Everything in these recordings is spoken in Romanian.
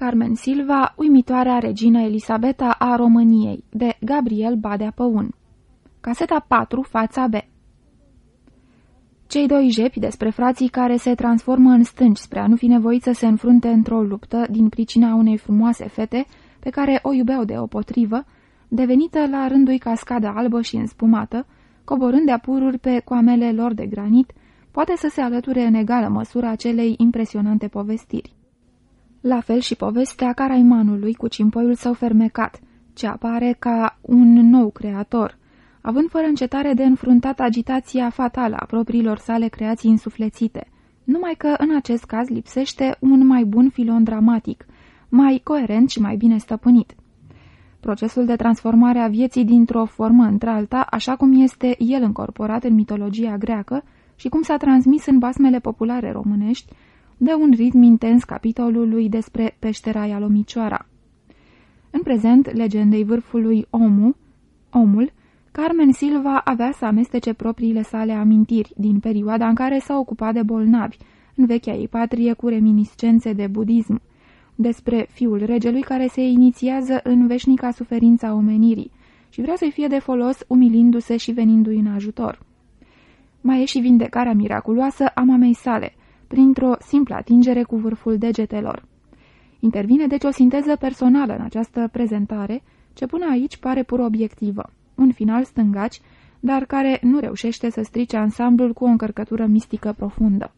Carmen Silva, uimitoarea regină Elisabeta a României, de Gabriel Badea Păun. Caseta 4, fața B. Cei doi jepi despre frații care se transformă în stânci spre a nu fi nevoiți să se înfrunte într-o luptă din pricina unei frumoase fete pe care o iubeau de potrivă, devenită la rândul cascadă albă și înspumată, coborând de apururi pe coamele lor de granit, poate să se alăture în egală măsură acelei impresionante povestiri. La fel și povestea Caraimanului cu cimpoiul său fermecat, ce apare ca un nou creator, având fără încetare de înfruntat agitația fatală a propriilor sale creații însuflețite, numai că în acest caz lipsește un mai bun filon dramatic, mai coerent și mai bine stăpânit. Procesul de transformare a vieții dintr-o formă într-alta, așa cum este el încorporat în mitologia greacă și cum s-a transmis în basmele populare românești, de un ritm intens capitolului despre peștera Ialomicioara. În prezent, legendei vârfului Omu, Omul, Carmen Silva avea să amestece propriile sale amintiri din perioada în care s-a ocupat de bolnavi, în vechea ei patrie cu reminiscențe de budism, despre fiul regelui care se inițiază în veșnica suferința omenirii și vrea să-i fie de folos umilindu-se și venindu-i în ajutor. Mai e și vindecarea miraculoasă a mamei sale, printr-o simplă atingere cu vârful degetelor. Intervine deci o sinteză personală în această prezentare, ce până aici pare pur obiectivă, un final stângaci, dar care nu reușește să strice ansamblul cu o încărcătură mistică profundă.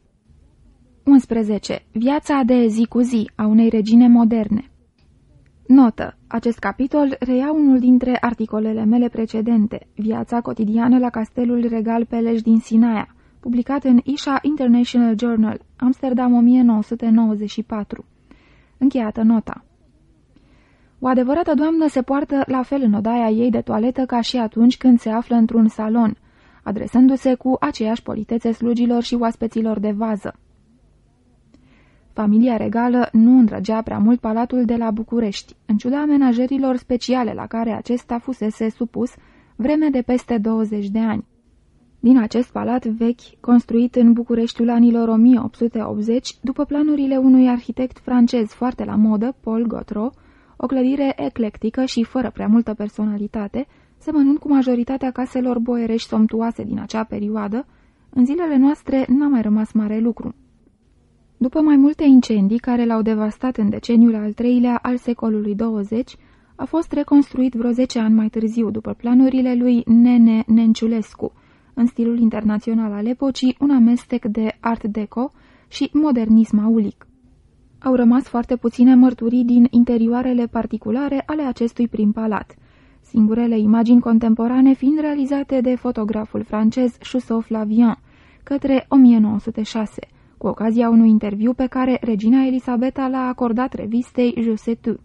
11. Viața de zi cu zi a unei regine moderne Notă. Acest capitol reia unul dintre articolele mele precedente, Viața cotidiană la Castelul Regal Peleș din Sinaia, publicat în Isha International Journal, Amsterdam 1994. Încheiată nota. O adevărată doamnă se poartă la fel în odaia ei de toaletă ca și atunci când se află într-un salon, adresându-se cu aceeași politețe slugilor și oaspeților de vază. Familia regală nu îndrăgea prea mult palatul de la București, în ciuda amenajărilor speciale la care acesta fusese supus vreme de peste 20 de ani. Din acest palat vechi, construit în Bucureștiul anilor 1880, după planurile unui arhitect francez foarte la modă, Paul Gotro, o clădire eclectică și fără prea multă personalitate, semănând cu majoritatea caselor boierești somptuoase din acea perioadă, în zilele noastre n-a mai rămas mare lucru. După mai multe incendii care l-au devastat în deceniul al treilea al secolului 20, a fost reconstruit vreo 10 ani mai târziu, după planurile lui Nene Nenciulescu, în stilul internațional al epocii, un amestec de art deco și modernism aulic. Au rămas foarte puține mărturii din interioarele particulare ale acestui prim palat, singurele imagini contemporane fiind realizate de fotograful francez Chusseau Flavien, către 1906, cu ocazia unui interviu pe care regina Elisabeta l-a acordat revistei Je sais tu.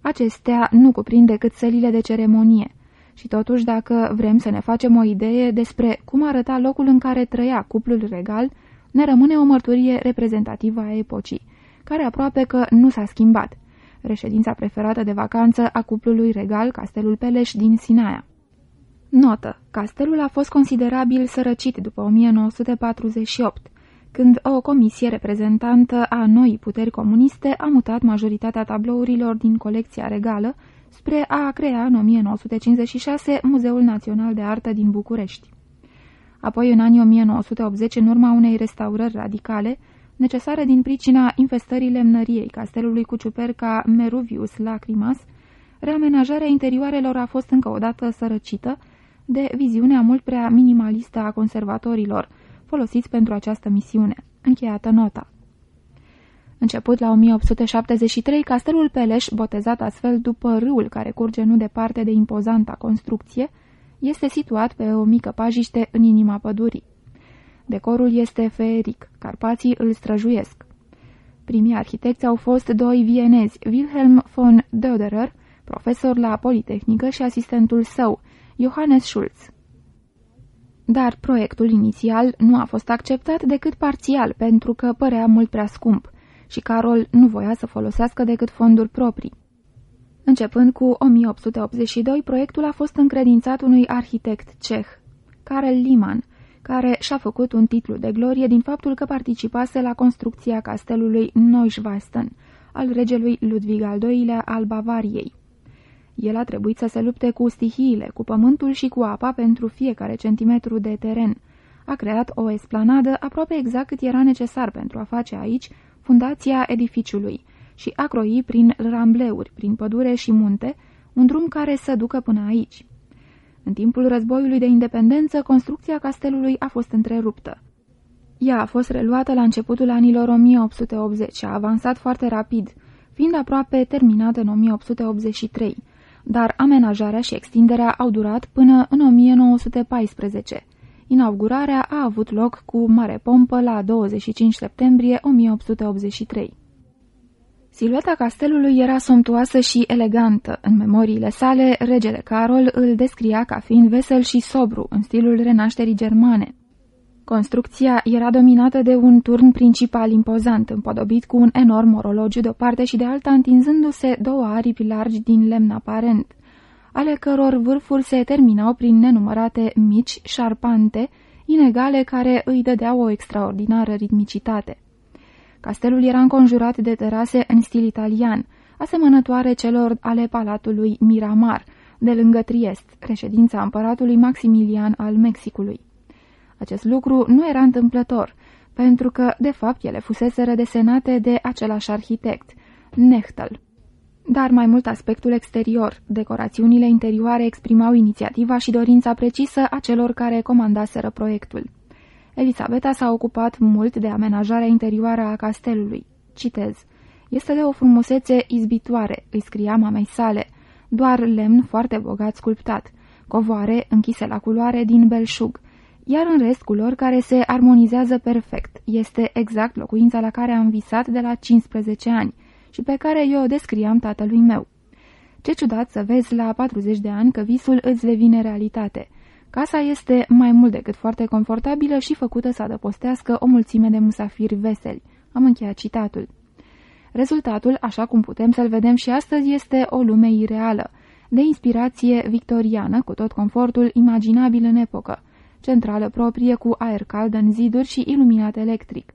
Acestea nu cuprind decât sălile de ceremonie, și totuși, dacă vrem să ne facem o idee despre cum arăta locul în care trăia cuplul regal, ne rămâne o mărturie reprezentativă a epocii, care aproape că nu s-a schimbat. Reședința preferată de vacanță a cuplului regal, Castelul Peleș din Sinaia. Notă. Castelul a fost considerabil sărăcit după 1948, când o comisie reprezentantă a noii puteri comuniste a mutat majoritatea tablourilor din colecția regală spre a crea în 1956 Muzeul Național de Artă din București. Apoi, în anii 1980, în urma unei restaurări radicale, necesare din pricina infestării lemnăriei castelului cu ciuperca Meruvius Lacrimas, reamenajarea interioarelor a fost încă o dată sărăcită de viziunea mult prea minimalistă a conservatorilor, folosiți pentru această misiune. Încheiată nota. Început la 1873, castelul Peleș, botezat astfel după râul care curge nu departe de impozanta construcție, este situat pe o mică pajiște în inima pădurii. Decorul este feeric, Carpații îl străjuiesc. Primii arhitecți au fost doi vienezi, Wilhelm von Döderer, profesor la Politehnică și asistentul său, Johannes Schulz. Dar proiectul inițial nu a fost acceptat decât parțial pentru că părea mult prea scump și Carol nu voia să folosească decât fonduri proprii. Începând cu 1882, proiectul a fost încredințat unui arhitect ceh, Karel Liman, care și-a făcut un titlu de glorie din faptul că participase la construcția castelului Neuschwanstein, al regelui Ludwig al II-lea al Bavariei. El a trebuit să se lupte cu stihiile, cu pământul și cu apa pentru fiecare centimetru de teren. A creat o esplanadă aproape exact cât era necesar pentru a face aici fundația edificiului și a croi prin rambleuri, prin pădure și munte, un drum care să ducă până aici. În timpul războiului de independență, construcția castelului a fost întreruptă. Ea a fost reluată la începutul anilor 1880 și a avansat foarte rapid, fiind aproape terminată în 1883, dar amenajarea și extinderea au durat până în 1914. Inaugurarea a avut loc cu mare pompă la 25 septembrie 1883. Silueta castelului era somptuoasă și elegantă. În memoriile sale, regele Carol îl descria ca fiind vesel și sobru, în stilul renașterii germane. Construcția era dominată de un turn principal impozant, împodobit cu un enorm orologiu de o parte și de alta, întinzându-se două aripi largi din lemn aparent, ale căror vârfuri se terminau prin nenumărate mici, șarpante, inegale care îi dădeau o extraordinară ritmicitate. Castelul era înconjurat de terase în stil italian, asemănătoare celor ale palatului Miramar, de lângă Triest, reședința împăratului Maximilian al Mexicului. Acest lucru nu era întâmplător, pentru că, de fapt, ele fusese desenate de același arhitect, Nechtel. Dar mai mult aspectul exterior, decorațiunile interioare exprimau inițiativa și dorința precisă a celor care comandaseră proiectul. Elisabeta s-a ocupat mult de amenajarea interioară a castelului. Citez. Este de o frumusețe izbitoare, îi scria mamei sale, doar lemn foarte bogat sculptat, covoare închise la culoare din belșug, iar în rest culori care se armonizează perfect. Este exact locuința la care am visat de la 15 ani și pe care eu o descriam tatălui meu. Ce ciudat să vezi la 40 de ani că visul îți devine realitate. Casa este mai mult decât foarte confortabilă și făcută să adăpostească o mulțime de musafiri veseli. Am încheiat citatul. Rezultatul, așa cum putem să-l vedem și astăzi, este o lume ireală, de inspirație victoriană, cu tot confortul imaginabil în epocă, centrală proprie cu aer cald în ziduri și iluminat electric.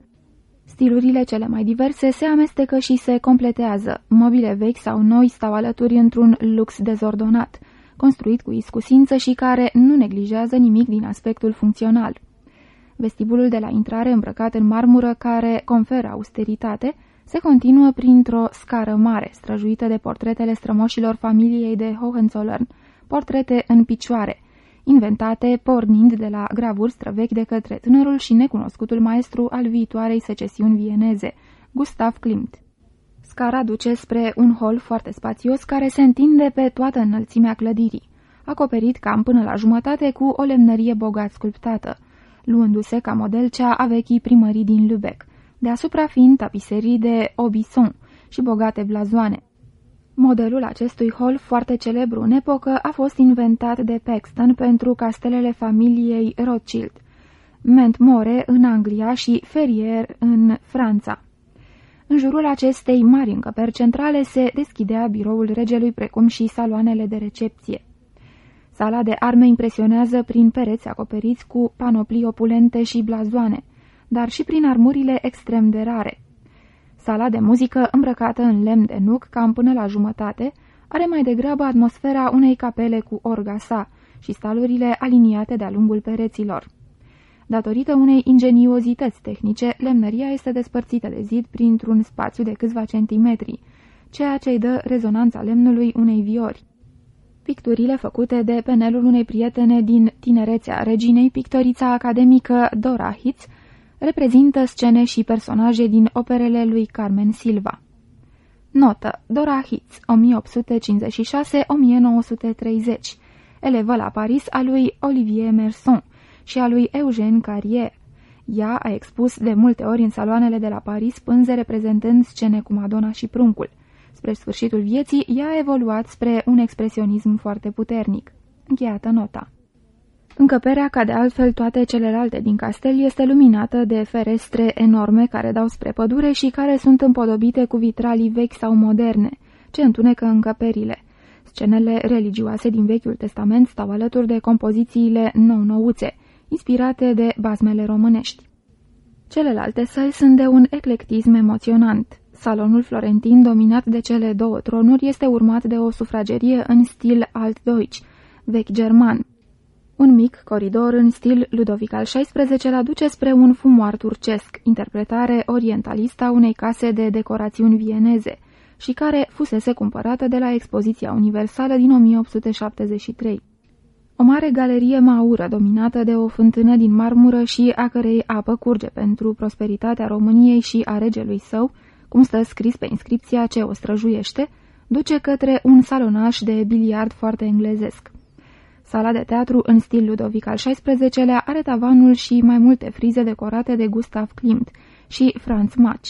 Stilurile cele mai diverse se amestecă și se completează. Mobile vechi sau noi stau alături într-un lux dezordonat, construit cu iscusință și care nu neglijează nimic din aspectul funcțional. Vestibulul de la intrare îmbrăcat în marmură care conferă austeritate se continuă printr-o scară mare, străjuită de portretele strămoșilor familiei de Hohenzollern, portrete în picioare, inventate pornind de la gravuri străvechi de către tânărul și necunoscutul maestru al viitoarei secesiuni vieneze, Gustav Klimt. Scara duce spre un hol foarte spațios care se întinde pe toată înălțimea clădirii, acoperit cam până la jumătate cu o lemnărie bogat sculptată, luându-se ca model cea a vechii primării din Lübeck, deasupra fiind tapiserii de obison și bogate blazoane. Modelul acestui hol foarte celebru în epocă a fost inventat de Paxton pentru castelele familiei Rothschild, Mentmore în Anglia și Ferrier în Franța. În jurul acestei mari încăperi centrale se deschidea biroul regelui precum și saloanele de recepție. Sala de arme impresionează prin pereți acoperiți cu panoplii opulente și blazoane, dar și prin armurile extrem de rare. Sala de muzică, îmbrăcată în lemn de nuc, cam până la jumătate, are mai degrabă atmosfera unei capele cu orga sa și stalurile aliniate de-a lungul pereților. Datorită unei ingeniozități tehnice, lemnăria este despărțită de zid printr-un spațiu de câțiva centimetri, ceea ce îi dă rezonanța lemnului unei viori. Picturile făcute de penelul unei prietene din tinerețea reginei, pictorița academică Dora Hitz, reprezintă scene și personaje din operele lui Carmen Silva. Notă. Dora Hitz, 1856-1930, elevă la Paris a lui Olivier Merson și a lui Eugène Carrier. Ea a expus de multe ori în saloanele de la Paris pânze reprezentând scene cu Madonna și pruncul. Spre sfârșitul vieții, ea a evoluat spre un expresionism foarte puternic. Încheiată nota. Încăperea, ca de altfel toate celelalte din castel, este luminată de ferestre enorme care dau spre pădure și care sunt împodobite cu vitralii vechi sau moderne, ce întunecă încăperile. Scenele religioase din Vechiul Testament stau alături de compozițiile nou-nouțe, inspirate de bazmele românești. Celelalte săli sunt de un eclectism emoționant. Salonul florentin, dominat de cele două tronuri, este urmat de o sufragerie în stil altdeutsch, vechi german. Un mic coridor în stil Ludovic al XVI-lea duce spre un fumoar turcesc, interpretare orientalistă a unei case de decorațiuni vieneze, și care fusese cumpărată de la Expoziția Universală din 1873. O mare galerie maură dominată de o fântână din marmură și a cărei apă curge pentru prosperitatea României și a regelui său, cum stă scris pe inscripția ce o străjuiește, duce către un salonaș de biliard foarte englezesc. Sala de teatru în stil Ludovic al XVI-lea are tavanul și mai multe frize decorate de Gustav Klimt și Franz Mach.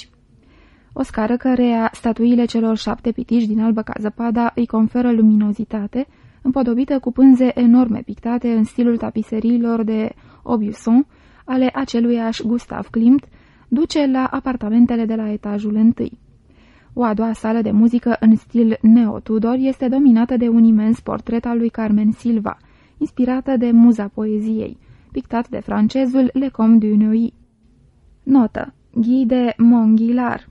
O scară căreia statuile celor șapte pitiși din albă ca zăpada îi conferă luminozitate, împodobită cu pânze enorme pictate în stilul tapiseriilor de Aubusson ale aceluiași Gustav Klimt, duce la apartamentele de la etajul întâi. O a doua sală de muzică în stil neo-Tudor este dominată de un imens portret al lui Carmen Silva, inspirată de muza poeziei, pictat de francezul Lecomte du Neuilly. Notă. Guy de Montguilar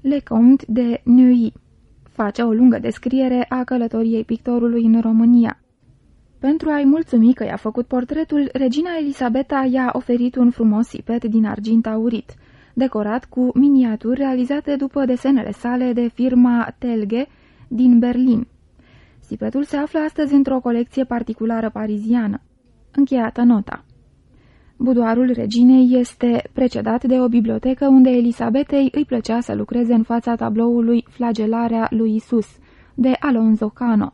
Lecomte de Neuilly face o lungă descriere a călătoriei pictorului în România. Pentru a-i mulțumi că i-a făcut portretul, regina Elisabeta i-a oferit un frumos sipet din argint aurit, decorat cu miniaturi realizate după desenele sale de firma Telge din Berlin. Sipetul se află astăzi într-o colecție particulară pariziană. Încheiată nota. Budoarul reginei este precedat de o bibliotecă unde Elisabetei îi plăcea să lucreze în fața tabloului Flagelarea lui Isus, de Alonso Cano.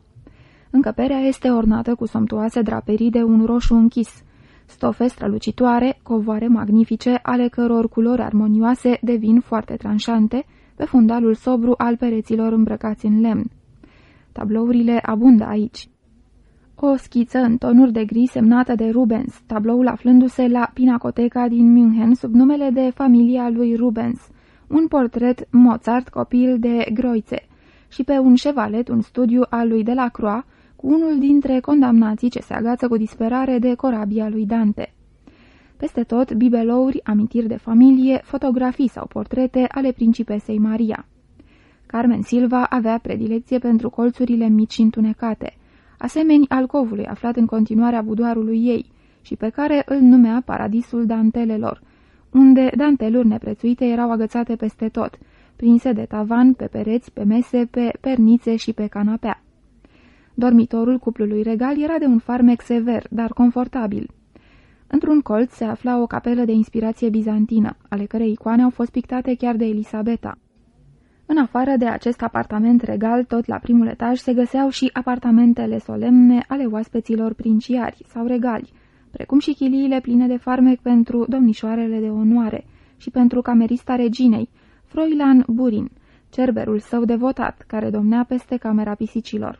Încăperea este ornată cu somptuoase draperii de un roșu închis, stofe strălucitoare, covoare magnifice, ale căror culori armonioase devin foarte tranșante, pe fundalul sobru al pereților îmbrăcați în lemn. Tablourile abundă aici. O schiță în tonuri de gri semnată de Rubens, tabloul aflându-se la Pinacoteca din München sub numele de familia lui Rubens, un portret Mozart copil de Groițe și pe un șevalet un studiu al lui Delacroix cu unul dintre condamnații ce se agață cu disperare de corabia lui Dante. Peste tot, bibelouri, amintiri de familie, fotografii sau portrete ale principesei Maria. Carmen Silva avea predilecție pentru colțurile mici și întunecate, asemeni alcovului aflat în continuarea budoarului ei și pe care îl numea paradisul dantelelor, unde danteluri neprețuite erau agățate peste tot, prinse de tavan, pe pereți, pe mese, pe pernițe și pe canapea. Dormitorul cuplului regal era de un farmec sever, dar confortabil. Într-un colț se afla o capelă de inspirație bizantină, ale cărei icoane au fost pictate chiar de Elisabeta. În afară de acest apartament regal, tot la primul etaj, se găseau și apartamentele solemne ale oaspeților princiari sau regali, precum și chiliile pline de farmec pentru domnișoarele de onoare și pentru camerista reginei, Froilan Burin, cerberul său devotat, care domnea peste camera pisicilor.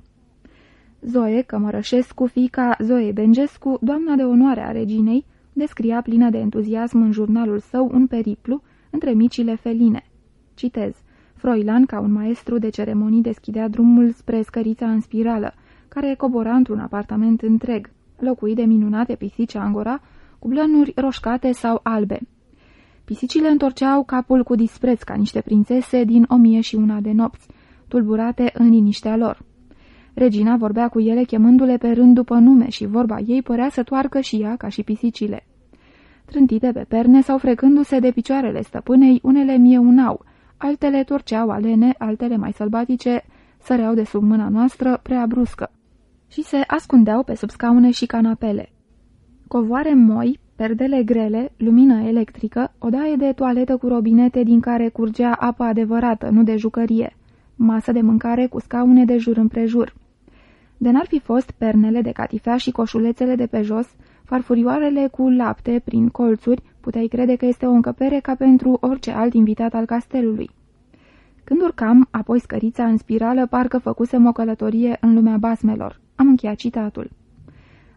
Zoe Cămărășescu, fiica Zoe Bengescu, doamna de onoare a reginei, descria plină de entuziasm în jurnalul său un periplu între micile feline. Citez. Froilan, ca un maestru de ceremonii, deschidea drumul spre scărița în spirală, care cobora într-un apartament întreg, locuit de minunate pisici angora, cu blănuri roșcate sau albe. Pisicile întorceau capul cu dispreț ca niște prințese din o mie și una de nopți, tulburate în liniștea lor. Regina vorbea cu ele chemându-le pe rând după nume și vorba ei părea să toarcă și ea ca și pisicile. Trântite pe perne sau frecându-se de picioarele stăpânei, unele mieunau, altele torceau alene, altele mai sălbatice, săreau de sub mâna noastră prea bruscă și se ascundeau pe sub scaune și canapele. Covoare moi, perdele grele, lumină electrică, odaie de toaletă cu robinete din care curgea apă adevărată, nu de jucărie, masă de mâncare cu scaune de jur împrejur. De n-ar fi fost pernele de catifea și coșulețele de pe jos, farfurioarele cu lapte prin colțuri, puteai crede că este o încăpere ca pentru orice alt invitat al castelului. Când urcam, apoi scărița în spirală, parcă făcusem o călătorie în lumea basmelor. Am încheiat citatul.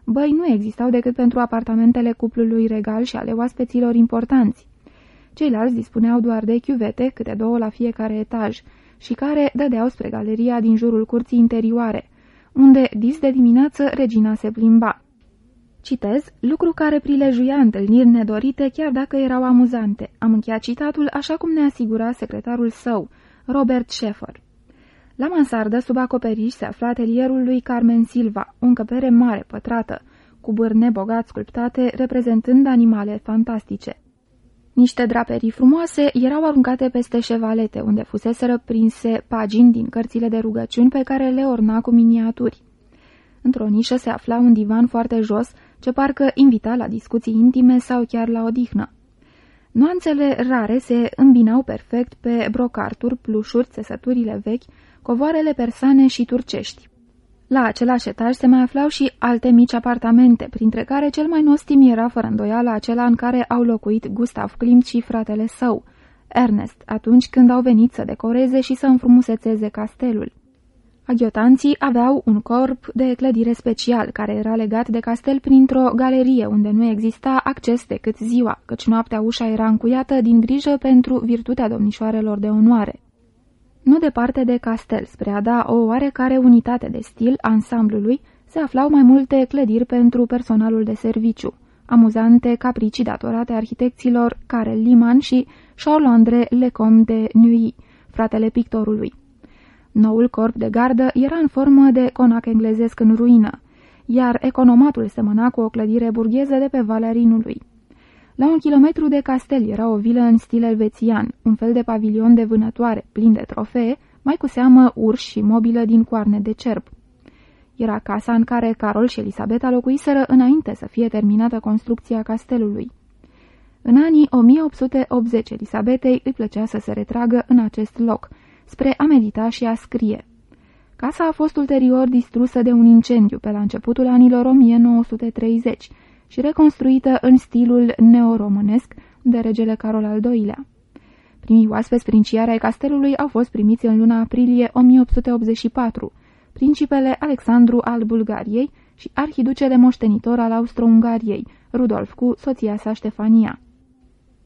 Băi nu existau decât pentru apartamentele cuplului regal și ale oaspeților importanți. Ceilalți dispuneau doar de chiuvete, câte două la fiecare etaj, și care dădeau spre galeria din jurul curții interioare, unde dis de dimineață regina se plimba. Citez, lucru care prilejuia întâlniri nedorite chiar dacă erau amuzante. Am încheiat citatul așa cum ne asigura secretarul său, Robert Sheffer. La mansardă, sub acoperiș, se afla atelierul lui Carmen Silva, o încăpere mare, pătrată, cu bârne bogat sculptate, reprezentând animale fantastice. Niște draperii frumoase erau aruncate peste șevalete, unde fuseseră prinse pagini din cărțile de rugăciuni pe care le orna cu miniaturi. Într-o nișă se afla un divan foarte jos, ce parcă invita la discuții intime sau chiar la odihnă. Nuanțele rare se îmbinau perfect pe brocarturi, plușuri, țesăturile vechi, covoarele persane și turcești. La același etaj se mai aflau și alte mici apartamente, printre care cel mai nostim era fără îndoială acela în care au locuit Gustav Klimt și fratele său, Ernest, atunci când au venit să decoreze și să înfrumusețeze castelul. Aghiotanții aveau un corp de clădire special, care era legat de castel printr-o galerie unde nu exista acces decât ziua, căci noaptea ușa era încuiată din grijă pentru virtutea domnișoarelor de onoare. Nu departe de castel, spre a da o oarecare unitate de stil ansamblului, se aflau mai multe clădiri pentru personalul de serviciu, amuzante capricii datorate arhitecților Karel Liman și Charles-André Lecomte de Nuy, fratele pictorului. Noul corp de gardă era în formă de conac englezesc în ruină, iar economatul semăna cu o clădire burgheză de pe Valea Rinului. La un kilometru de castel era o vilă în stil elvețian, un fel de pavilion de vânătoare, plin de trofee, mai cu seamă urși și mobilă din coarne de cerb. Era casa în care Carol și Elisabeta locuiseră înainte să fie terminată construcția castelului. În anii 1880, Elisabetei îi plăcea să se retragă în acest loc, spre a medita și a scrie. Casa a fost ulterior distrusă de un incendiu pe la începutul anilor 1930 și reconstruită în stilul neoromânesc de regele Carol al II-lea. Primii oaspeți princiari ai castelului au fost primiți în luna aprilie 1884, principele Alexandru al Bulgariei și arhiducele moștenitor al Austro-Ungariei, Rudolf cu soția sa Ștefania.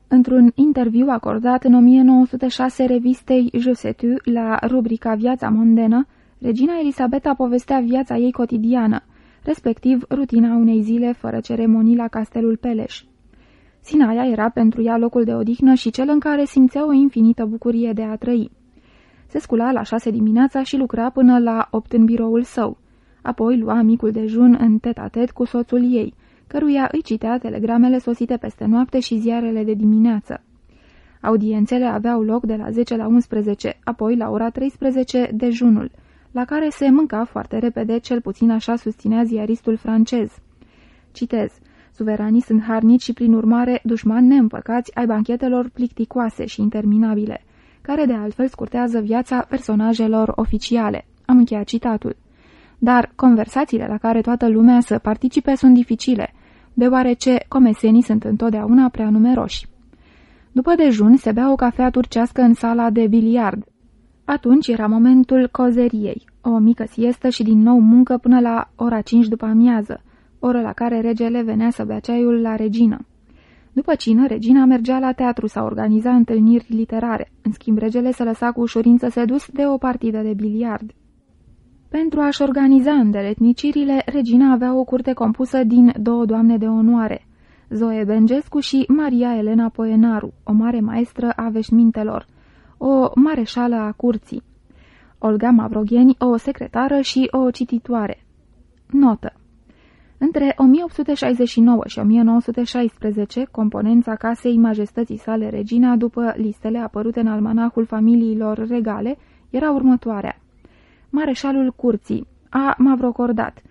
Într-un interviu acordat în 1906 revistei Jusetu la rubrica Viața mondenă, regina Elisabeta povestea viața ei cotidiană, respectiv rutina unei zile fără ceremonii la castelul Peleș. Sinaia era pentru ea locul de odihnă și cel în care simțea o infinită bucurie de a trăi. Se scula la șase dimineața și lucra până la opt în biroul său. Apoi lua micul dejun în tet-a-tet cu soțul ei, căruia îi citea telegramele sosite peste noapte și ziarele de dimineață. Audiențele aveau loc de la 10 la 11, apoi la ora 13 dejunul, la care se mânca foarte repede, cel puțin așa susținea ziaristul francez. Citez. Suveranii sunt harnici și, prin urmare, dușmani neîmpăcați ai banchetelor plicticoase și interminabile, care de altfel scurtează viața personajelor oficiale. Am încheiat citatul. Dar conversațiile la care toată lumea să participe sunt dificile, deoarece comesenii sunt întotdeauna prea numeroși. După dejun se bea o cafea turcească în sala de biliard, atunci era momentul cozeriei, o mică siestă și din nou muncă până la ora 5 după amiază, oră la care regele venea să bea ceaiul la regină. După cină, regina mergea la teatru sau organiza întâlniri literare, în schimb regele se lăsa cu ușurință sedus de o partidă de biliard. Pentru a-și organiza îndeletnicirile, regina avea o curte compusă din două doamne de onoare, Zoe Bengescu și Maria Elena Poenaru, o mare maestră a veșmintelor, o mareșală a curții, Olga Mavrogheni, o secretară și o cititoare. Notă Între 1869 și 1916, componența casei majestății sale regina după listele apărute în almanahul familiilor regale era următoarea. Mareșalul curții, A. Mavrocordat, 1870-1883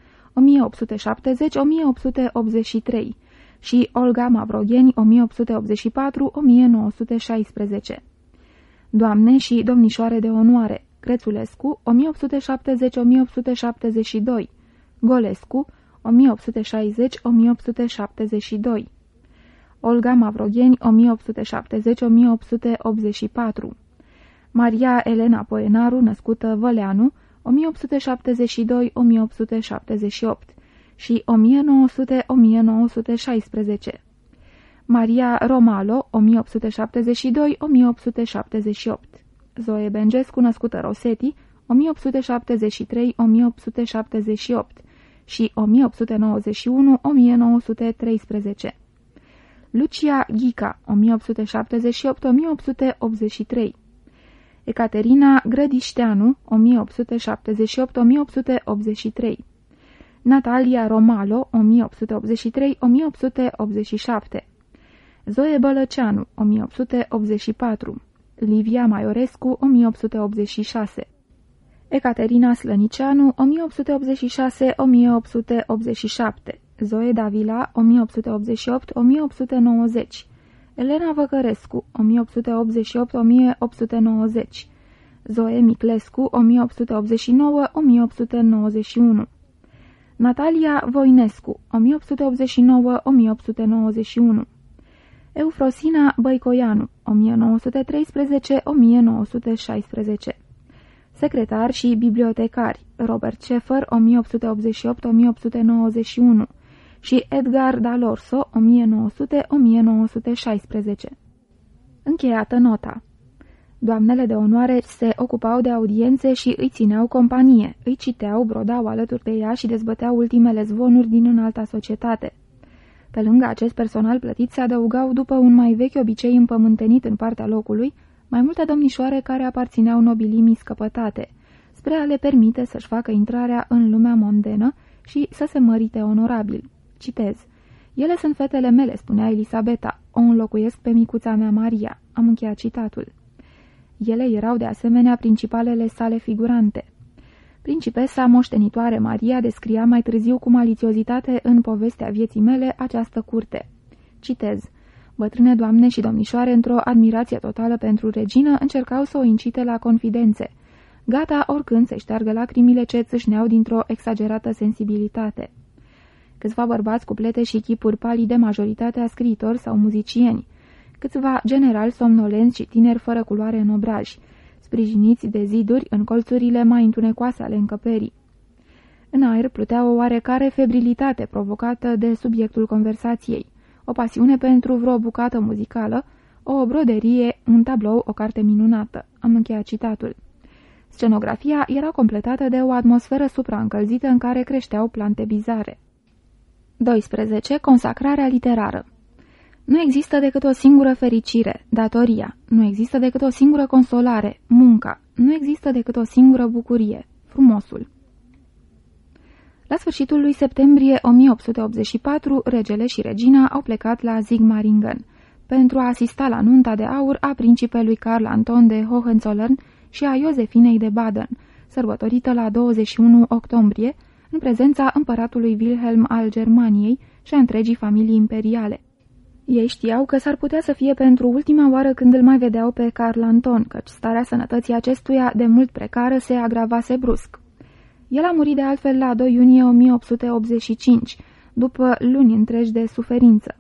și Olga Mavrogheni, 1884-1916 doamne și domnișoare de onoare, Crețulescu, 1870-1872, Golescu, 1860-1872, Olga Mavrogheni, 1870-1884, Maria Elena Poenaru, născută Văleanu, 1872-1878 și 1900-1916. Maria Romalo, 1872-1878. Zoe Bengescu, născută Rosetti, 1873-1878 și 1891-1913. Lucia Ghica, 1878-1883. Ecaterina Grădișteanu, 1878-1883 Natalia Romalo, 1883-1887 Zoe Bălăceanu, 1884 Livia Maiorescu, 1886 Ecaterina Slănicianu, 1886-1887 Zoe Davila, 1888-1890 Elena Văcărescu, 1888-1890 Zoe Miclescu, 1889-1891 Natalia Voinescu, 1889-1891 Eufrosina Băicoianu, 1913-1916 Secretar și bibliotecari, Robert Schaeffer, 1888-1891 și Edgar Dalorso, 1900-1916. Încheiată nota. Doamnele de onoare se ocupau de audiențe și îi țineau companie, îi citeau, brodau alături de ea și dezbăteau ultimele zvonuri din înalta societate. Pe lângă acest personal plătit se adăugau, după un mai vechi obicei împământenit în partea locului, mai multe domnișoare care aparțineau nobilimii scăpătate, spre a le permite să-și facă intrarea în lumea mondenă și să se mărite onorabil. Citez. Ele sunt fetele mele, spunea Elisabeta. O înlocuiesc pe micuța mea Maria. Am încheiat citatul. Ele erau de asemenea principalele sale figurante. Principesa moștenitoare Maria descria mai târziu cu malițiozitate în povestea vieții mele această curte. Citez. Bătrâne doamne și domnișoare, într-o admirație totală pentru regină, încercau să o incite la confidențe. Gata oricând să șteargă lacrimile ce țâșneau dintr-o exagerată sensibilitate. Câțiva bărbați cu plete și chipuri palide, majoritatea scriitori sau muzicieni. Câțiva generali somnolenți și tineri fără culoare în obraj, sprijiniți de ziduri în colțurile mai întunecoase ale încăperii. În aer plutea o oarecare febrilitate provocată de subiectul conversației, o pasiune pentru vreo bucată muzicală, o broderie, un tablou, o carte minunată. Am încheiat citatul. Scenografia era completată de o atmosferă supraîncălzită în care creșteau plante bizare. 12. Consacrarea literară Nu există decât o singură fericire, datoria. Nu există decât o singură consolare, munca. Nu există decât o singură bucurie, frumosul. La sfârșitul lui septembrie 1884, regele și regina au plecat la Zigmaringen pentru a asista la nunta de aur a principelui Carl Anton de Hohenzollern și a Iosefinei de Baden, sărbătorită la 21 octombrie, în prezența împăratului Wilhelm al Germaniei și a întregii familii imperiale. Ei știau că s-ar putea să fie pentru ultima oară când îl mai vedeau pe Carl Anton, căci starea sănătății acestuia, de mult precară, se agravase brusc. El a murit de altfel la 2 iunie 1885, după luni întregi de suferință.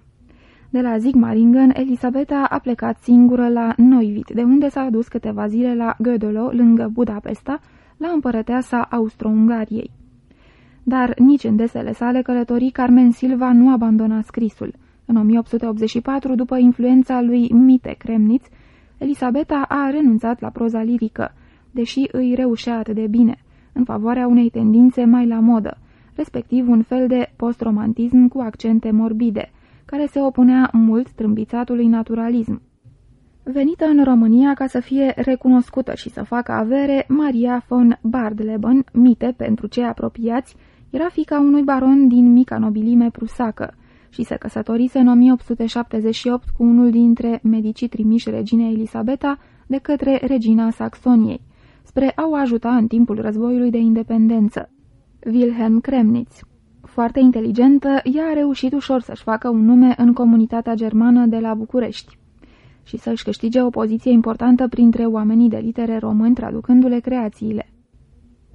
De la Zigmaringen, Elisabeta a plecat singură la Neuwied, de unde s-a dus câteva zile la Gödolo, lângă Budapesta, la împărăteasa Austro-Ungariei dar nici în desele sale călătorii Carmen Silva nu abandona scrisul. În 1884, după influența lui Mite Kremnitz, Elisabeta a renunțat la proza lirică, deși îi reușea atât de bine, în favoarea unei tendințe mai la modă, respectiv un fel de postromantism cu accente morbide, care se opunea mult trâmbițatului naturalism. Venită în România ca să fie recunoscută și să facă avere, Maria von Bardleben, mite pentru cei apropiați, era fica unui baron din mica nobilime prusacă și se căsătorise în 1878 cu unul dintre medicii trimiși reginei Elisabeta de către regina Saxoniei, spre a o ajuta în timpul războiului de independență. Wilhelm Kremnitz Foarte inteligentă, ea a reușit ușor să-și facă un nume în comunitatea germană de la București și să-și câștige o poziție importantă printre oamenii de litere români traducându-le creațiile.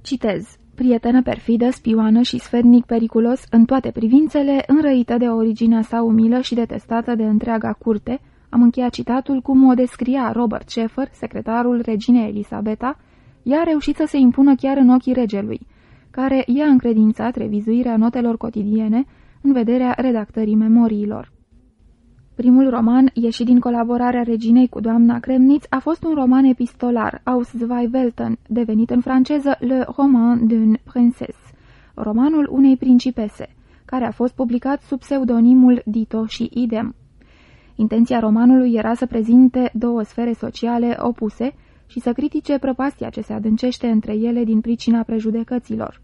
Citez prietenă perfidă, spioană și sfernic periculos în toate privințele, înrăită de originea sa umilă și detestată de întreaga curte, am încheiat citatul cum o descria Robert Schaeffer, secretarul reginei Elisabeta, ea a reușit să se impună chiar în ochii regelui, care i-a încredințat revizuirea notelor cotidiene în vederea redactării memoriilor. Primul roman, ieșit din colaborarea reginei cu doamna Kremnitz, a fost un roman epistolar, Aus zwei Welten, devenit în franceză Le roman d'une princesse, romanul unei principese, care a fost publicat sub pseudonimul Dito și Idem. Intenția romanului era să prezinte două sfere sociale opuse și să critique prăpastia ce se adâncește între ele din pricina prejudecăților.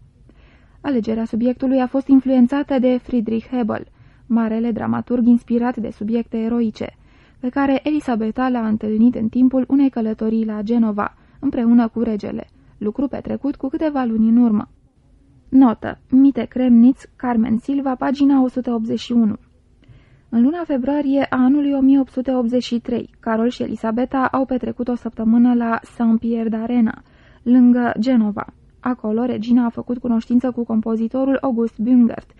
Alegerea subiectului a fost influențată de Friedrich Hebel, marele dramaturg inspirat de subiecte eroice, pe care Elisabeta l-a întâlnit în timpul unei călătorii la Genova, împreună cu regele, lucru petrecut cu câteva luni în urmă. Notă. Mite Kremnitz, Carmen Silva, pagina 181 În luna februarie a anului 1883, Carol și Elisabeta au petrecut o săptămână la Saint-Pierre d'Arena, lângă Genova. Acolo, regina a făcut cunoștință cu compozitorul August Bungert,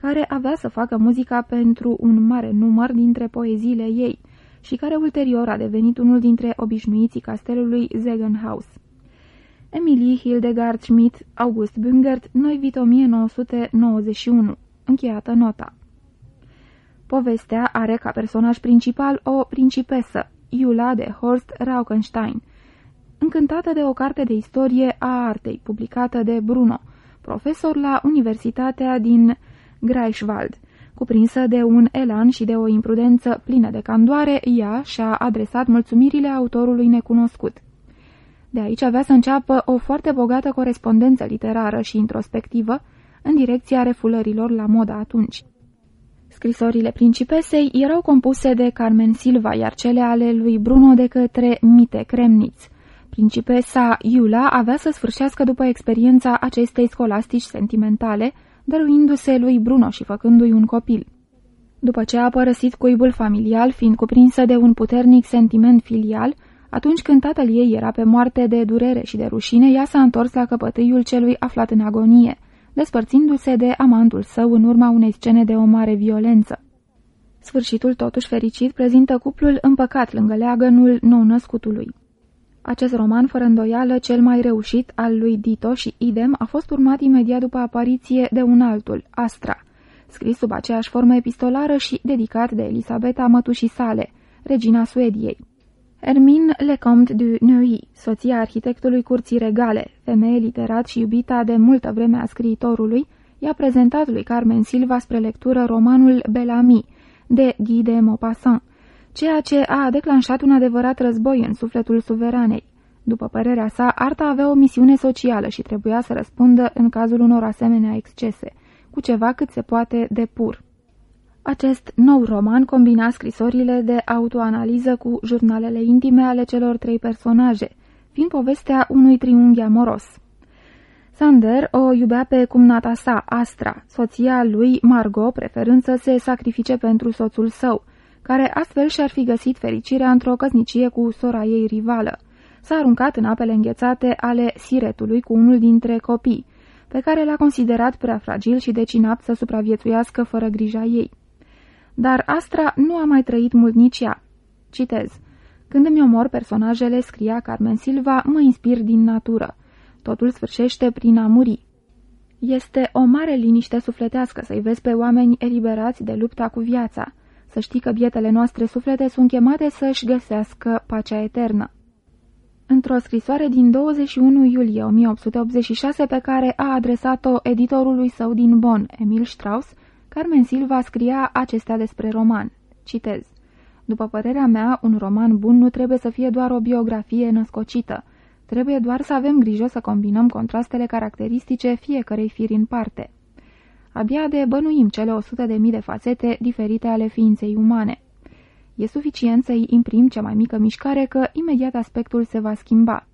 care avea să facă muzica pentru un mare număr dintre poeziile ei și care ulterior a devenit unul dintre obișnuiții castelului Zegenhaus. Emilie Hildegard Schmidt, August Bungert, Noivit 1991. Încheiată nota. Povestea are ca personaj principal o principesă, Iula de Horst Raukenstein, încântată de o carte de istorie a artei, publicată de Bruno, profesor la Universitatea din Greifswald. Cuprinsă de un elan și de o imprudență plină de candoare, ea și-a adresat mulțumirile autorului necunoscut. De aici avea să înceapă o foarte bogată corespondență literară și introspectivă în direcția refulărilor la moda atunci. Scrisorile principesei erau compuse de Carmen Silva, iar cele ale lui Bruno de către Mite Kremnitz. Principesa Iula avea să sfârșească după experiența acestei scolastici sentimentale, dăruindu-se lui Bruno și făcându-i un copil. După ce a părăsit cuibul familial, fiind cuprinsă de un puternic sentiment filial, atunci când tatăl ei era pe moarte de durere și de rușine, ea s-a întors la căpătâiul celui aflat în agonie, despărțindu-se de amantul său în urma unei scene de o mare violență. Sfârșitul totuși fericit prezintă cuplul împăcat lângă leagănul nou-născutului. Acest roman, fără îndoială, cel mai reușit al lui Dito și Idem, a fost urmat imediat după apariție de un altul, Astra, scris sub aceeași formă epistolară și dedicat de Elisabeta mătușii sale, regina Suediei. Hermine Lecomte du Neuilly, soția arhitectului curții regale, femeie literat și iubita de multă vreme a scriitorului, i-a prezentat lui Carmen Silva spre lectură romanul Bellamy, de Guy de Maupassant, ceea ce a declanșat un adevărat război în sufletul suveranei. După părerea sa, arta avea o misiune socială și trebuia să răspundă în cazul unor asemenea excese, cu ceva cât se poate de pur. Acest nou roman combina scrisorile de autoanaliză cu jurnalele intime ale celor trei personaje, fiind povestea unui triunghi amoros. Sander o iubea pe cumnata sa, Astra, soția lui Margot, preferând să se sacrifice pentru soțul său, care astfel și-ar fi găsit fericirea într-o căsnicie cu sora ei rivală. S-a aruncat în apele înghețate ale siretului cu unul dintre copii, pe care l-a considerat prea fragil și decinapt să supraviețuiască fără grija ei. Dar Astra nu a mai trăit mult nici ea. Citez. Când îmi omor personajele, scria Carmen Silva, mă inspir din natură. Totul sfârșește prin a muri. Este o mare liniște sufletească să-i vezi pe oameni eliberați de lupta cu viața, să știi că bietele noastre suflete sunt chemate să-și găsească pacea eternă. Într-o scrisoare din 21 iulie 1886 pe care a adresat-o editorului său din Bonn, Emil Strauss, Carmen Silva scria acestea despre roman. Citez. După părerea mea, un roman bun nu trebuie să fie doar o biografie născocită. Trebuie doar să avem grijă să combinăm contrastele caracteristice fiecărei firi în parte. Abia de bănuim cele o sută de mii de fațete diferite ale ființei umane. E suficient să-i imprim cea mai mică mișcare că imediat aspectul se va schimba.